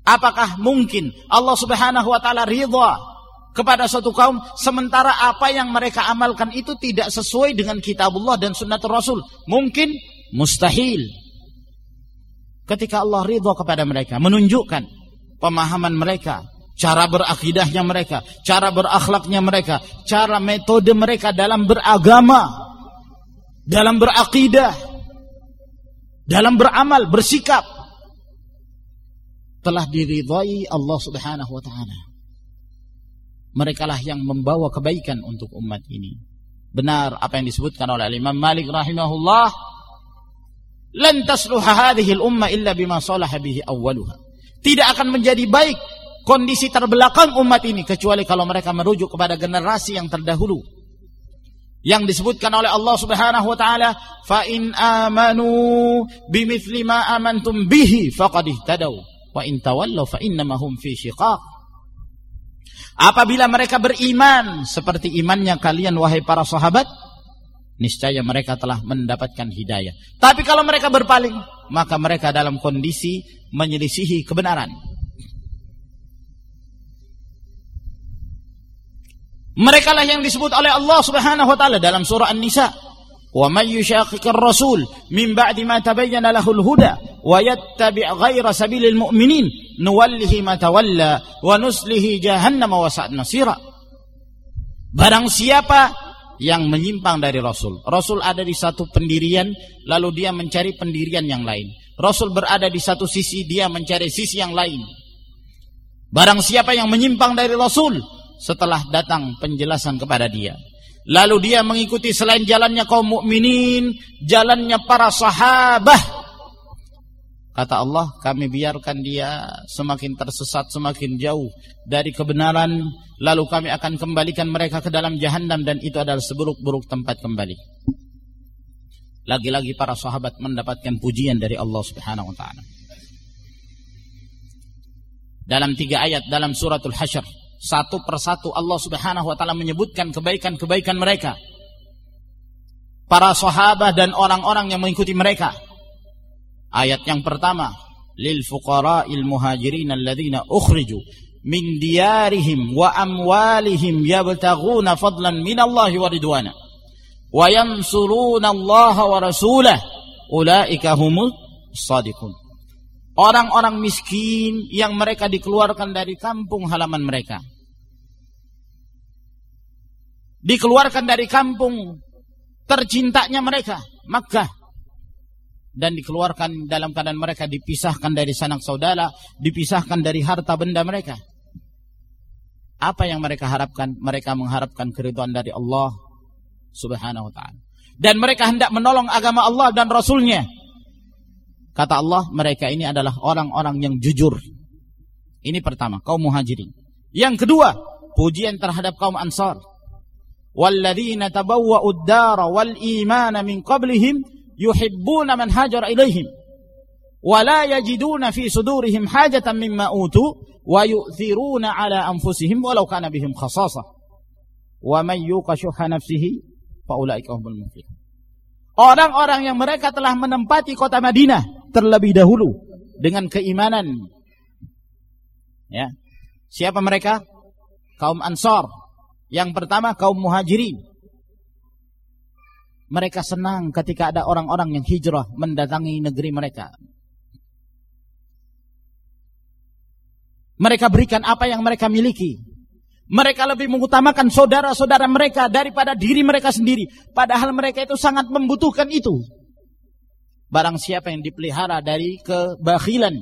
Apakah mungkin Allah Subhanahu wa taala ridha kepada suatu kaum sementara apa yang mereka amalkan itu tidak sesuai dengan kitabullah dan sunnatul rasul. Mungkin mustahil. Ketika Allah ridha kepada mereka menunjukkan pemahaman mereka cara berakidahnya mereka cara berakhlaknya mereka cara metode mereka dalam beragama dalam berakidah dalam beramal bersikap telah diridhai Allah Subhanahu wa taala mereka lah yang membawa kebaikan untuk umat ini. Benar apa yang disebutkan oleh Imam Malik rahimahullah, "Lan tasluha hadhihi al-umma illa bima salaha bihi awwaluha." Tidak akan menjadi baik kondisi terbelakang umat ini kecuali kalau mereka merujuk kepada generasi yang terdahulu. yang disebutkan oleh Allah Subhanahu wa taala fa in amanu bimithli ma amantum bihi faqad ihtadaw wa in tawallaw fa innama hum fi shiqaq apabila mereka beriman seperti imannya kalian wahai para sahabat niscaya mereka telah mendapatkan hidayah tapi kalau mereka berpaling maka mereka dalam kondisi menyelisihi kebenaran Mereka lah yang disebut oleh Allah Subhanahu wa taala dalam surah An-Nisa. Min ba'di ma tabayyana lahul huda wa yattabi' ghayra sabilil mu'minin nuwallihi ma tawalla wa nuslihi jahannam wa sa'at nasira. Barang siapa yang menyimpang dari Rasul. Rasul ada di satu pendirian, lalu dia mencari pendirian yang lain. Rasul berada di satu sisi, dia mencari sisi yang lain. Barang siapa yang menyimpang dari Rasul, setelah datang penjelasan kepada dia. Lalu dia mengikuti selain jalannya kaum mukminin, jalannya para sahabat. Kata Allah, kami biarkan dia semakin tersesat, semakin jauh dari kebenaran, lalu kami akan kembalikan mereka ke dalam jahanam dan itu adalah seburuk-buruk tempat kembali. Lagi-lagi para sahabat mendapatkan pujian dari Allah Subhanahu wa taala. Dalam tiga ayat dalam suratul Hasyr satu persatu Allah Subhanahu wa taala menyebutkan kebaikan-kebaikan mereka. Para sahabat dan orang-orang yang mengikuti mereka. Ayat yang pertama, lil fuqara'il muhajirin alladziina ukhriju min diyarihim wa amwalihim yabtaghuna fadlan minallahi wa ridwana wa yansuruna Allah wa rasulah ulaika humus shadiqun orang-orang miskin yang mereka dikeluarkan dari kampung halaman mereka dikeluarkan dari kampung tercintanya mereka, Makkah. Dan dikeluarkan dalam keadaan mereka dipisahkan dari sanak saudara, dipisahkan dari harta benda mereka. Apa yang mereka harapkan? Mereka mengharapkan keridhaan dari Allah Subhanahu wa taala. Dan mereka hendak menolong agama Allah dan Rasulnya. Kata Allah, mereka ini adalah orang-orang yang jujur. Ini pertama, kaum muhajirin. Yang kedua, pujian terhadap kaum ansar والذين تبوأوا الدار والإيمان من قبلهم يحبون من هاجر إليهم ولا يجدون في صدورهم حاجة مما أوتوا ويؤثرون على أنفسهم ولو كان بهم خصاصة ومن يوق شح نفسه فأولئك هم المفلحون Orang-orang yang mereka telah menempati kota Madinah terlebih dahulu dengan keimanan. Ya. Siapa mereka? Kaum Ansar yang pertama kaum muhajirin. Mereka senang ketika ada orang-orang yang hijrah mendatangi negeri mereka. Mereka berikan apa yang mereka miliki. Mereka lebih mengutamakan saudara-saudara mereka daripada diri mereka sendiri. Padahal mereka itu sangat membutuhkan itu. Barang siapa yang dipelihara dari kebakhilan.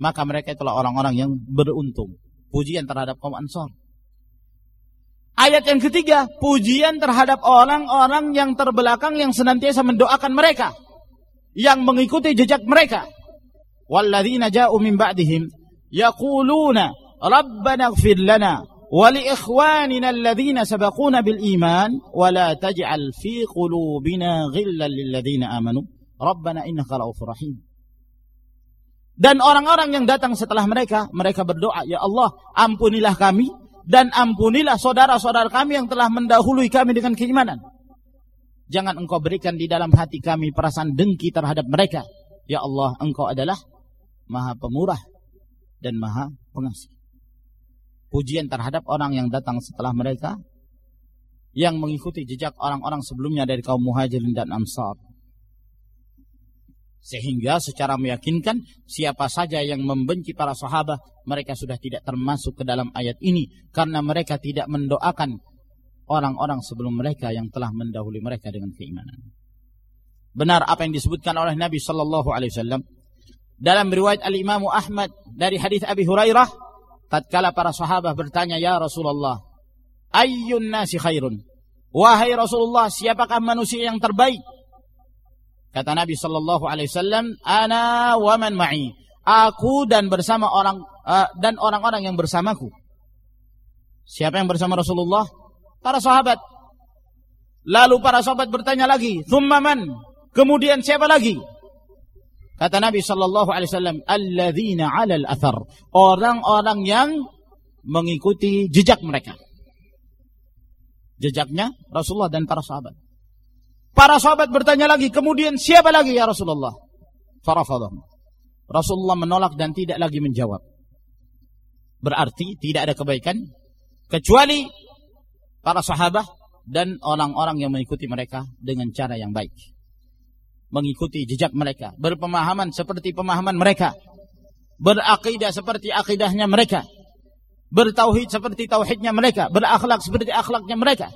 Maka mereka itulah orang-orang yang beruntung. Pujian terhadap kaum ansar. Ayat yang ketiga, pujian terhadap orang-orang yang terbelakang yang senantiasa mendoakan mereka, yang mengikuti jejak mereka. Walladzina ja'u min ba'dihim yaquluna rabbana ighfir lana wa li ikhwanina alladhina sabaquna bil iman wa la taj'al fi qulubina ghillan lil ladzina amanu rabbana innaka ra'ufur rahim. Dan orang-orang yang datang setelah mereka, mereka berdoa, Ya Allah, ampunilah kami dan ampunilah saudara-saudara kami yang telah mendahului kami dengan keimanan. Jangan engkau berikan di dalam hati kami perasaan dengki terhadap mereka. Ya Allah, engkau adalah maha pemurah dan maha pengasih. Pujian terhadap orang yang datang setelah mereka yang mengikuti jejak orang-orang sebelumnya dari kaum muhajirin dan ansar. Sehingga secara meyakinkan siapa saja yang membenci para sahabat mereka sudah tidak termasuk ke dalam ayat ini. Karena mereka tidak mendoakan orang-orang sebelum mereka yang telah mendahului mereka dengan keimanan. Benar apa yang disebutkan oleh Nabi sallallahu alaihi wasallam? Dalam riwayat Al-Imam Ahmad dari hadis Abi Hurairah tatkala para sahabat bertanya ya Rasulullah ayyun nasi khairun? Wahai Rasulullah siapakah manusia yang terbaik Kata Nabi Shallallahu Alaihi Wasallam, "Ana wa man ma'i." Aku dan bersama orang uh, dan orang-orang yang bersamaku. Siapa yang bersama Rasulullah? Para sahabat. Lalu para sahabat bertanya lagi, "Tsumma man?" Kemudian siapa lagi? Kata Nabi sallallahu alaihi wasallam, "Alladzina 'alal athar." Orang-orang yang mengikuti jejak mereka. Jejaknya Rasulullah dan para sahabat. Para sahabat bertanya lagi, kemudian siapa lagi ya Rasulullah? Farafadhum. Rasulullah menolak dan tidak lagi menjawab. Berarti tidak ada kebaikan kecuali para sahabat dan orang-orang yang mengikuti mereka dengan cara yang baik. Mengikuti jejak mereka, berpemahaman seperti pemahaman mereka, berakidah seperti akidahnya mereka, bertauhid seperti tauhidnya mereka, berakhlak seperti akhlaknya mereka.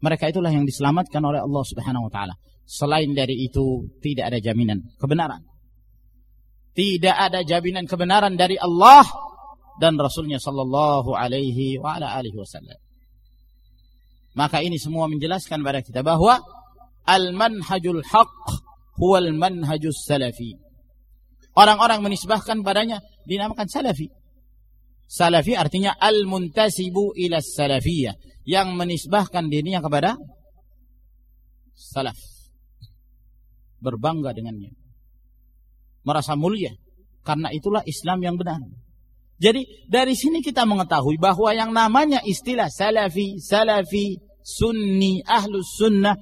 Mereka itulah yang diselamatkan oleh Allah Subhanahu wa taala. Selain dari itu tidak ada jaminan kebenaran. Tidak ada jaminan kebenaran dari Allah dan Rasulnya sallallahu alaihi wa ala alihi wasallam. Maka ini semua menjelaskan kepada kita bahwa al-manhajul haq huwa al-manhajus salafi. Orang-orang menisbahkan padanya dinamakan salafi. Salafi artinya al-muntasibu ila salafiyah yang menisbahkan dirinya kepada salaf. Berbangga dengannya. Merasa mulia. Karena itulah Islam yang benar. Jadi dari sini kita mengetahui bahwa yang namanya istilah salafi salafi sunni ahlus sunnah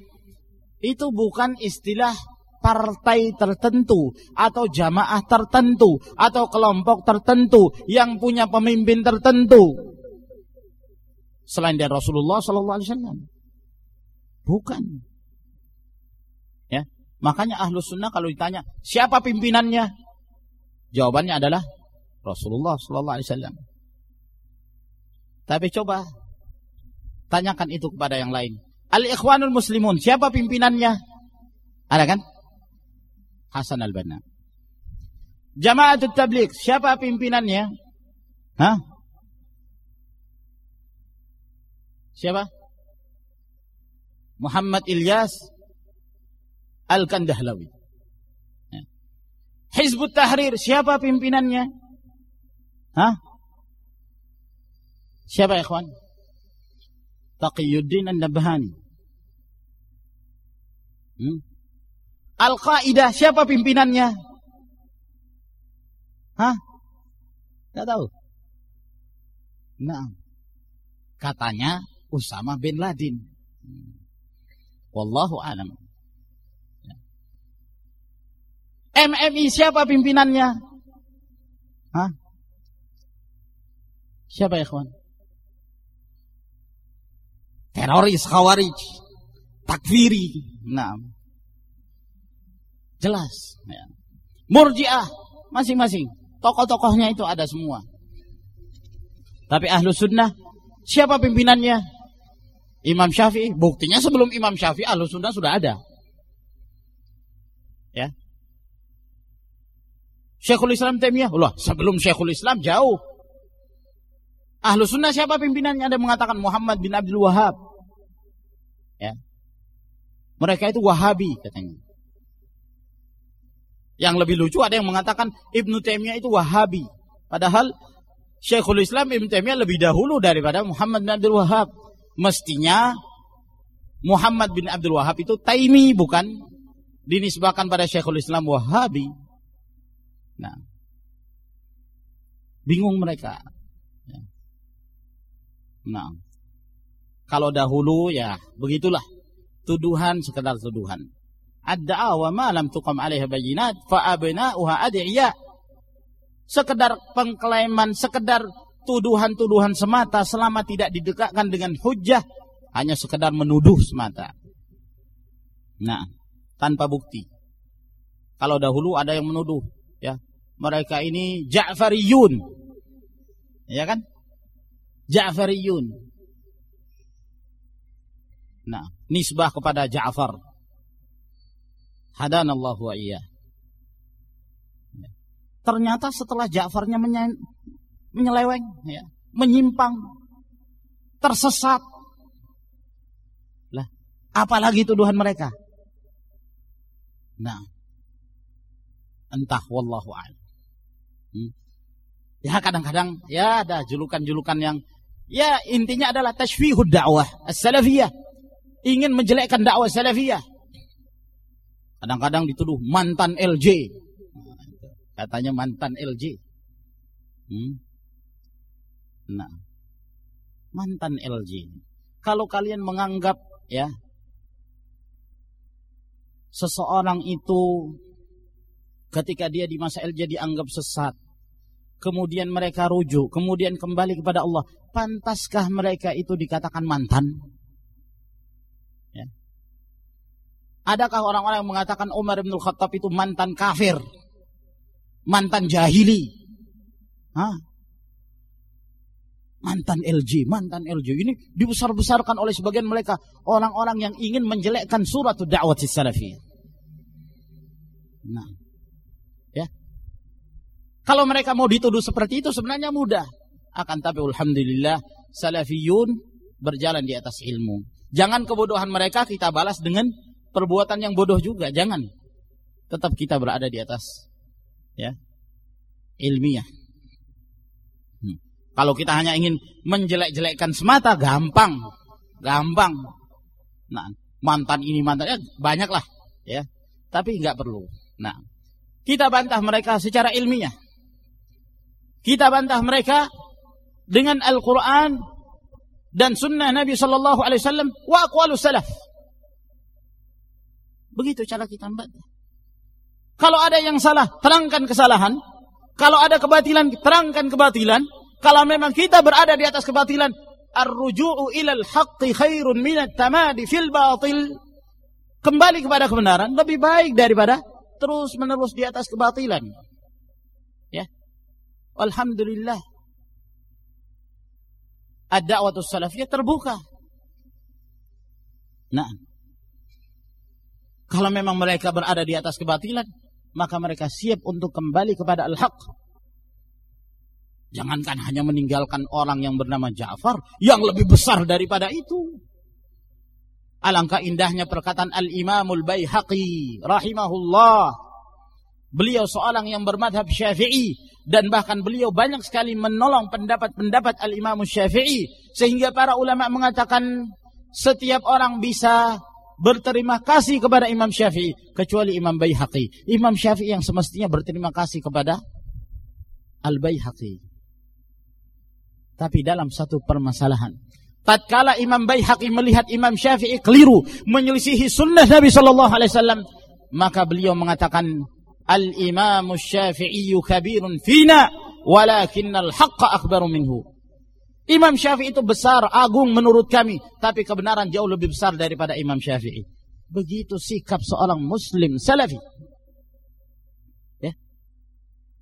itu bukan istilah partai tertentu atau jamaah tertentu atau kelompok tertentu yang punya pemimpin tertentu selain dari Rasulullah Sallallahu Alaihi Wasallam. Bukan. Ya, makanya ahlu sunnah kalau ditanya siapa pimpinannya, jawabannya adalah Rasulullah Sallallahu Alaihi Wasallam. Tapi coba tanyakan itu kepada yang lain. Al Ikhwanul Muslimun siapa pimpinannya? Ada kan? Hasan Al Banna. Jamaatul Tabligh siapa pimpinannya? Hah? Siapa? Muhammad Ilyas Al-Kandahlawi. Ya. Hizbut Tahrir, siapa pimpinannya? Hah? Siapa ikhwan? Taqiyuddin An-Nabhani. Hmm? Al-Qaeda, siapa pimpinannya? Hah? Tidak tahu. Nah, katanya Usama bin Laden. Wallahu alam. MMI siapa pimpinannya? Hah? Siapa ya kawan? Teroris, khawarij, takfiri. Nah. Jelas. Ya. Murjiah, masing-masing. Tokoh-tokohnya itu ada semua. Tapi ahlu sunnah, siapa pimpinannya? Imam Syafi'i, buktinya sebelum Imam Syafi'i Ahlus Sunnah sudah ada. Ya. Syekhul Islam Taimiyah, Allah, sebelum Syekhul Islam jauh. Ahlus Sunnah siapa pimpinannya? Ada mengatakan Muhammad bin Abdul Wahab. Ya. Mereka itu Wahabi katanya. Yang lebih lucu ada yang mengatakan Ibnu Taimiyah itu Wahabi. Padahal Syekhul Islam Ibnu Taimiyah lebih dahulu daripada Muhammad bin Abdul Wahab mestinya Muhammad bin Abdul Wahab itu Taimi bukan dinisbahkan pada Syekhul Islam Wahabi. Nah, bingung mereka. Ya. Nah, kalau dahulu ya begitulah tuduhan sekedar tuduhan. Ada wa ma lam tuqam alaiha bayinat fa abna'uha adiya. Sekedar pengklaiman, sekedar tuduhan-tuduhan semata selama tidak didekatkan dengan hujah hanya sekedar menuduh semata. Nah, tanpa bukti. Kalau dahulu ada yang menuduh, ya, mereka ini Ja'fariyun. Ya kan? Ja'fariyun. Nah, nisbah kepada Ja'far. Hadanallahu wa iya. Ternyata setelah Ja'farnya menyeleweng, ya, menyimpang, tersesat. Lah, apalagi tuduhan mereka? Nah, entah wallahu a'lam. Hmm. Ya kadang-kadang ya ada julukan-julukan yang Ya, intinya adalah tashfihud dakwah as-salafiyah. Ingin menjelekkan dakwah salafiyah. Kadang-kadang dituduh mantan LJ. Katanya mantan LJ. Hmm? Nah, mantan LJ. Kalau kalian menganggap ya seseorang itu ketika dia di masa LJ dianggap sesat, kemudian mereka rujuk, kemudian kembali kepada Allah, pantaskah mereka itu dikatakan mantan? Ya. Adakah orang-orang yang mengatakan Umar bin Khattab itu mantan kafir? Mantan jahili? Hah? Mantan LG, mantan LG. Ini dibesar-besarkan oleh sebagian mereka. Orang-orang yang ingin menjelekkan surat dakwah salafiyah. Nah. Ya. Kalau mereka mau dituduh seperti itu sebenarnya mudah. Akan tapi alhamdulillah salafiyun berjalan di atas ilmu. Jangan kebodohan mereka kita balas dengan perbuatan yang bodoh juga, jangan. Tetap kita berada di atas ya ilmiah. Kalau kita hanya ingin menjelek-jelekkan semata, gampang. Gampang. Nah, mantan ini mantan ya banyak lah, ya. Tapi nggak perlu. Nah, kita bantah mereka secara ilmiah. Kita bantah mereka dengan Al-Quran dan Sunnah Nabi Sallallahu Alaihi Wasallam wa aqwalu salaf. Begitu cara kita membantah. Kalau ada yang salah, terangkan kesalahan. Kalau ada kebatilan, terangkan kebatilan. Kalau memang kita berada di atas kebatilan, ar-ruju'u ilal haqqi khairun minat tamadi fil batil. Kembali kepada kebenaran lebih baik daripada terus menerus di atas kebatilan. Ya. Alhamdulillah. Ad-da'watus salafiyah terbuka. Nah. Kalau memang mereka berada di atas kebatilan, maka mereka siap untuk kembali kepada al-haq Jangankan hanya meninggalkan orang yang bernama Ja'far yang lebih besar daripada itu. Alangkah indahnya perkataan Al-Imamul Baihaqi rahimahullah. Beliau seorang yang bermadhab Syafi'i dan bahkan beliau banyak sekali menolong pendapat-pendapat Al-Imam Syafi'i sehingga para ulama mengatakan setiap orang bisa berterima kasih kepada Imam Syafi'i kecuali Imam Baihaqi. Imam Syafi'i yang semestinya berterima kasih kepada Al-Baihaqi. Tapi dalam satu permasalahan. Tatkala Imam Baihaqi melihat Imam Syafi'i keliru menyelisihi sunnah Nabi sallallahu alaihi wasallam, maka beliau mengatakan Al-Imam Syafi'i kabirun fina walakin al-haqqa akbaru minhu. Imam Syafi'i itu besar, agung menurut kami, tapi kebenaran jauh lebih besar daripada Imam Syafi'i. Begitu sikap seorang muslim salafi. Ya.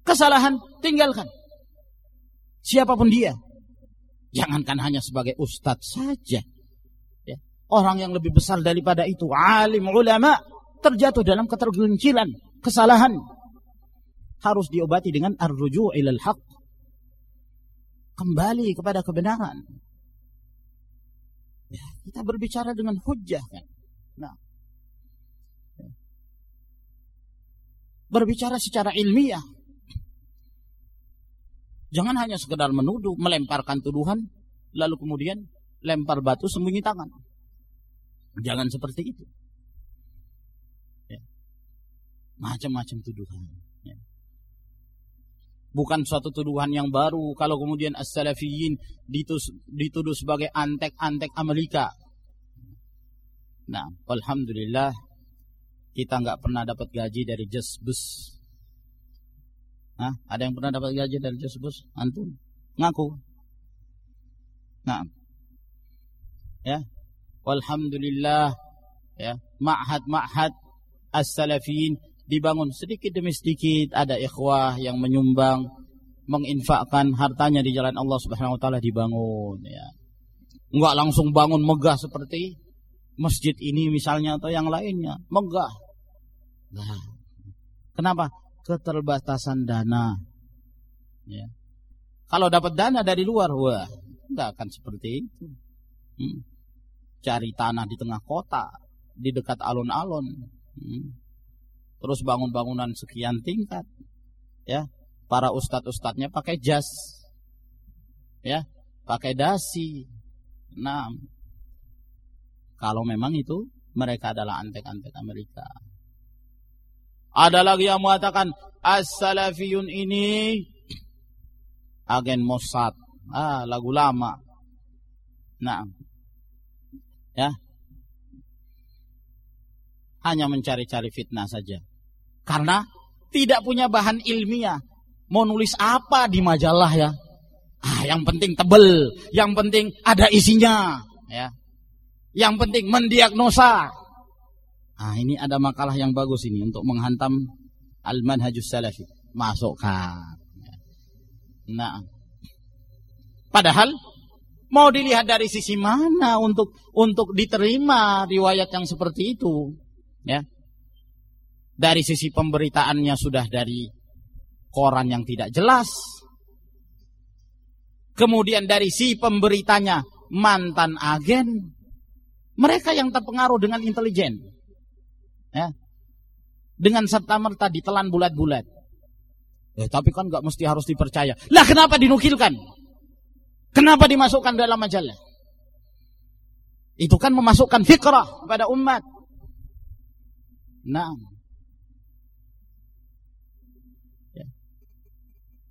Kesalahan tinggalkan. Siapa pun dia, Jangankan hanya sebagai ustadz saja. Ya. Orang yang lebih besar daripada itu, alim ulama, terjatuh dalam ketergelinciran, kesalahan. Harus diobati dengan arruju ilal haq. Kembali kepada kebenaran. Ya, kita berbicara dengan hujah kan. Nah. Ya. Berbicara secara ilmiah Jangan hanya sekedar menuduh, melemparkan tuduhan, lalu kemudian lempar batu sembunyi tangan. Jangan seperti itu. Ya. Macam-macam tuduhan. Ya. Bukan suatu tuduhan yang baru kalau kemudian as-salafiyin dituduh sebagai antek-antek Amerika. Nah, Alhamdulillah kita nggak pernah dapat gaji dari Just Bus Hah? Ada yang pernah dapat gaji dari Josbus? Antum? Ngaku? Nah. Ya. Walhamdulillah ya, ma'had-ma'had as-salafin dibangun sedikit demi sedikit ada ikhwah yang menyumbang menginfakkan hartanya di jalan Allah Subhanahu wa taala dibangun ya. Enggak langsung bangun megah seperti masjid ini misalnya atau yang lainnya, megah. Nah, kenapa? Keterbatasan dana. Ya. Kalau dapat dana dari luar, wah, nggak akan seperti itu. Hmm. Cari tanah di tengah kota, di dekat alun-alun, hmm. terus bangun bangunan sekian tingkat, ya. Para ustadz-ustadznya pakai jas, ya. pakai dasi. Nah, kalau memang itu mereka adalah antek-antek Amerika. Ada lagi yang mengatakan as-salafiyun ini agen Mossad. Ah, lagu lama. Nah. Ya. Hanya mencari-cari fitnah saja. Karena tidak punya bahan ilmiah. Mau nulis apa di majalah ya? Ah, yang penting tebel, yang penting ada isinya, ya. Yang penting mendiagnosa. Ah, ini ada makalah yang bagus ini untuk menghantam al-manhajus salafi. Masukkan. Nah. Padahal mau dilihat dari sisi mana untuk untuk diterima riwayat yang seperti itu, ya. Dari sisi pemberitaannya sudah dari koran yang tidak jelas. Kemudian dari si pemberitanya mantan agen. Mereka yang terpengaruh dengan intelijen. Ya. Dengan serta-merta ditelan bulat-bulat. Eh, tapi kan nggak mesti harus dipercaya. Lah kenapa dinukilkan? Kenapa dimasukkan dalam majalah? Itu kan memasukkan fikrah kepada umat. Nah,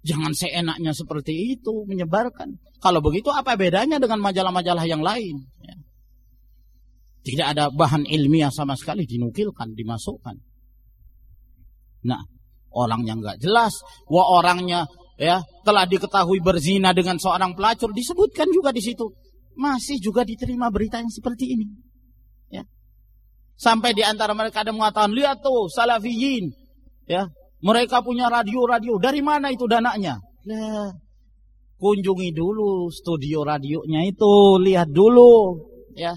Jangan seenaknya seperti itu menyebarkan. Kalau begitu apa bedanya dengan majalah-majalah yang lain? Tidak ada bahan ilmiah sama sekali dinukilkan, dimasukkan. Nah, orang yang nggak jelas, wah orangnya ya telah diketahui berzina dengan seorang pelacur disebutkan juga di situ. Masih juga diterima berita yang seperti ini. Ya. Sampai di antara mereka ada mengatakan, lihat tuh salafiyin, ya mereka punya radio-radio. Dari mana itu dananya? Nah, kunjungi dulu studio radionya itu, lihat dulu, ya.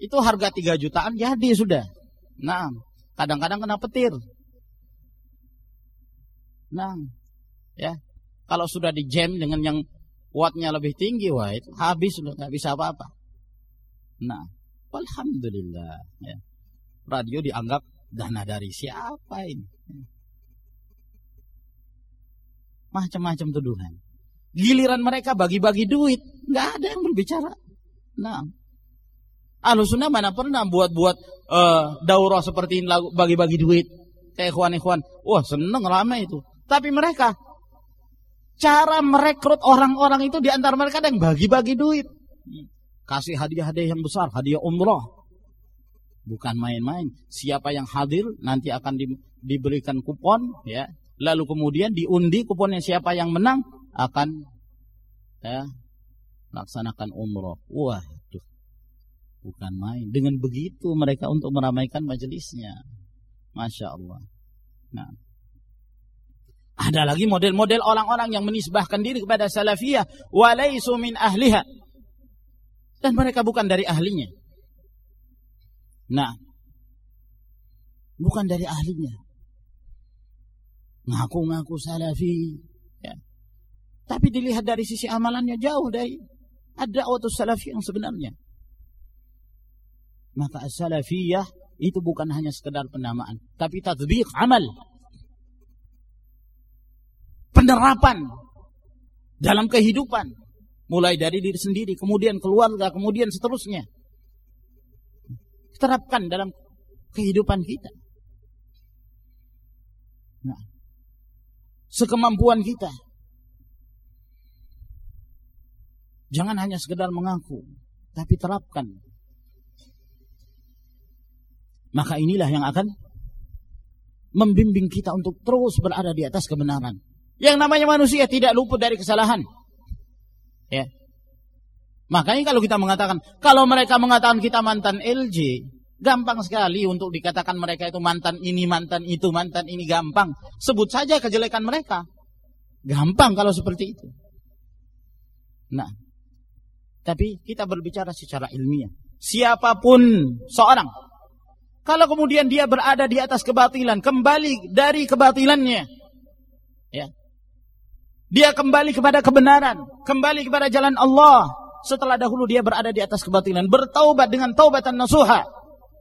Itu harga 3 jutaan jadi sudah. Nah, kadang-kadang kena petir. Nah, ya. Kalau sudah di jam dengan yang wattnya lebih tinggi, wah itu habis sudah nggak bisa apa-apa. Nah, alhamdulillah. Ya. Radio dianggap dana dari siapa ini? macam-macam tuduhan. Giliran mereka bagi-bagi duit, nggak ada yang berbicara. Nah, Sunnah mana pernah buat-buat uh, daurah seperti ini bagi-bagi duit kayak ikhwan-ikhwan. Wah, seneng ramai itu. Tapi mereka cara merekrut orang-orang itu di antara mereka ada yang bagi-bagi duit. Kasih hadiah-hadiah yang besar, hadiah umroh. Bukan main-main. Siapa yang hadir nanti akan di, diberikan kupon ya lalu kemudian diundi kuponnya siapa yang menang akan ya laksanakan umroh. Wah, tuh bukan main. Dengan begitu mereka untuk meramaikan majelisnya. Masya Allah. Nah, ada lagi model-model orang-orang yang menisbahkan diri kepada salafiyah walaisu min ahliha. Dan mereka bukan dari ahlinya. Nah, bukan dari ahlinya ngaku-ngaku salafi ya. tapi dilihat dari sisi amalannya jauh dari ada waktu salafi yang sebenarnya maka as-salafiyah itu bukan hanya sekedar penamaan tapi tatbiq amal penerapan dalam kehidupan mulai dari diri sendiri kemudian keluarga kemudian seterusnya terapkan dalam kehidupan kita nah sekemampuan kita. Jangan hanya sekedar mengaku, tapi terapkan. Maka inilah yang akan membimbing kita untuk terus berada di atas kebenaran. Yang namanya manusia tidak luput dari kesalahan. Ya. Makanya kalau kita mengatakan, kalau mereka mengatakan kita mantan LJ, Gampang sekali untuk dikatakan mereka itu mantan ini, mantan itu, mantan ini gampang. Sebut saja kejelekan mereka. Gampang kalau seperti itu. Nah, tapi kita berbicara secara ilmiah. Siapa pun seorang, kalau kemudian dia berada di atas kebatilan, kembali dari kebatilannya, ya, dia kembali kepada kebenaran, kembali kepada jalan Allah. Setelah dahulu dia berada di atas kebatilan, bertaubat dengan taubatan nasuha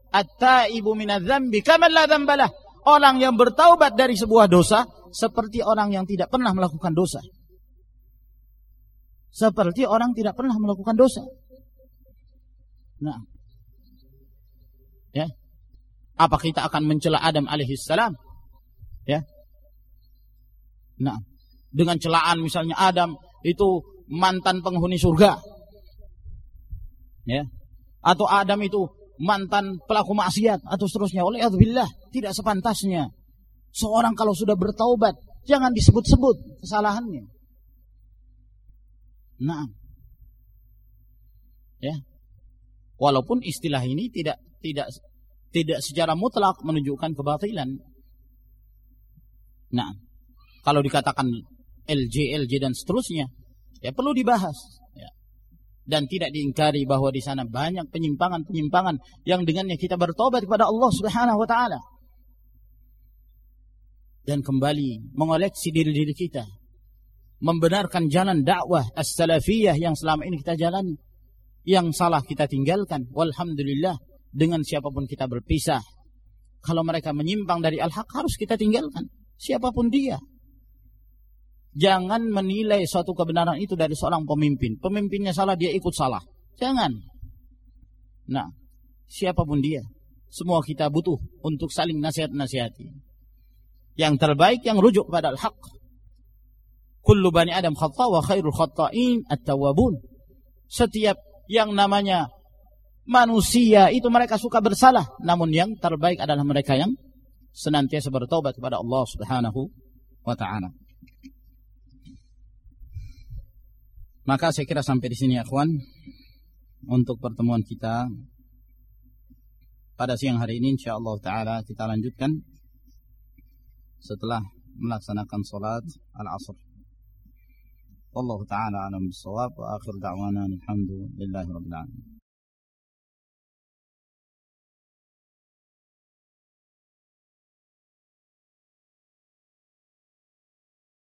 At-taibu minadz-dzambi kaman la. Orang yang bertaubat dari sebuah dosa seperti orang yang tidak pernah melakukan dosa. Seperti orang tidak pernah melakukan dosa. Nah. Ya. Apa kita akan mencela Adam alaihissalam? Ya. Nah, dengan celaan misalnya Adam itu mantan penghuni surga. Ya. Atau Adam itu mantan pelaku maksiat atau seterusnya. Oleh Allah tidak sepantasnya seorang kalau sudah bertaubat jangan disebut-sebut kesalahannya. Nah. Ya. Walaupun istilah ini tidak tidak tidak secara mutlak menunjukkan kebatilan. Nah, kalau dikatakan LJ, LJ dan seterusnya, ya perlu dibahas. Ya. Dan tidak diingkari bahwa di sana banyak penyimpangan-penyimpangan yang dengannya kita bertobat kepada Allah Subhanahu wa taala. Dan kembali mengoleksi diri-diri kita. Membenarkan jalan dakwah as-salafiyah yang selama ini kita jalani. Yang salah kita tinggalkan. Walhamdulillah dengan siapa pun kita berpisah. Kalau mereka menyimpang dari al-haq harus kita tinggalkan. Siapa pun dia. Jangan menilai suatu kebenaran itu dari seorang pemimpin. Pemimpinnya salah, dia ikut salah. Jangan. Nah, siapa pun dia. Semua kita butuh untuk saling nasihat-nasihati. Yang terbaik yang rujuk kepada al-haq. Kullu bani Adam khata wa khairul khata'in at-tawabun. Setiap yang namanya manusia itu mereka suka bersalah, namun yang terbaik adalah mereka yang senantiasa bertobat kepada Allah Subhanahu wa taala. Maka saya kira sampai di sini ya kawan untuk pertemuan kita pada siang hari ini insyaallah taala kita lanjutkan setelah melaksanakan salat al-asr. Allah taala alam bisawab wa akhir da'wana rabbil alamin.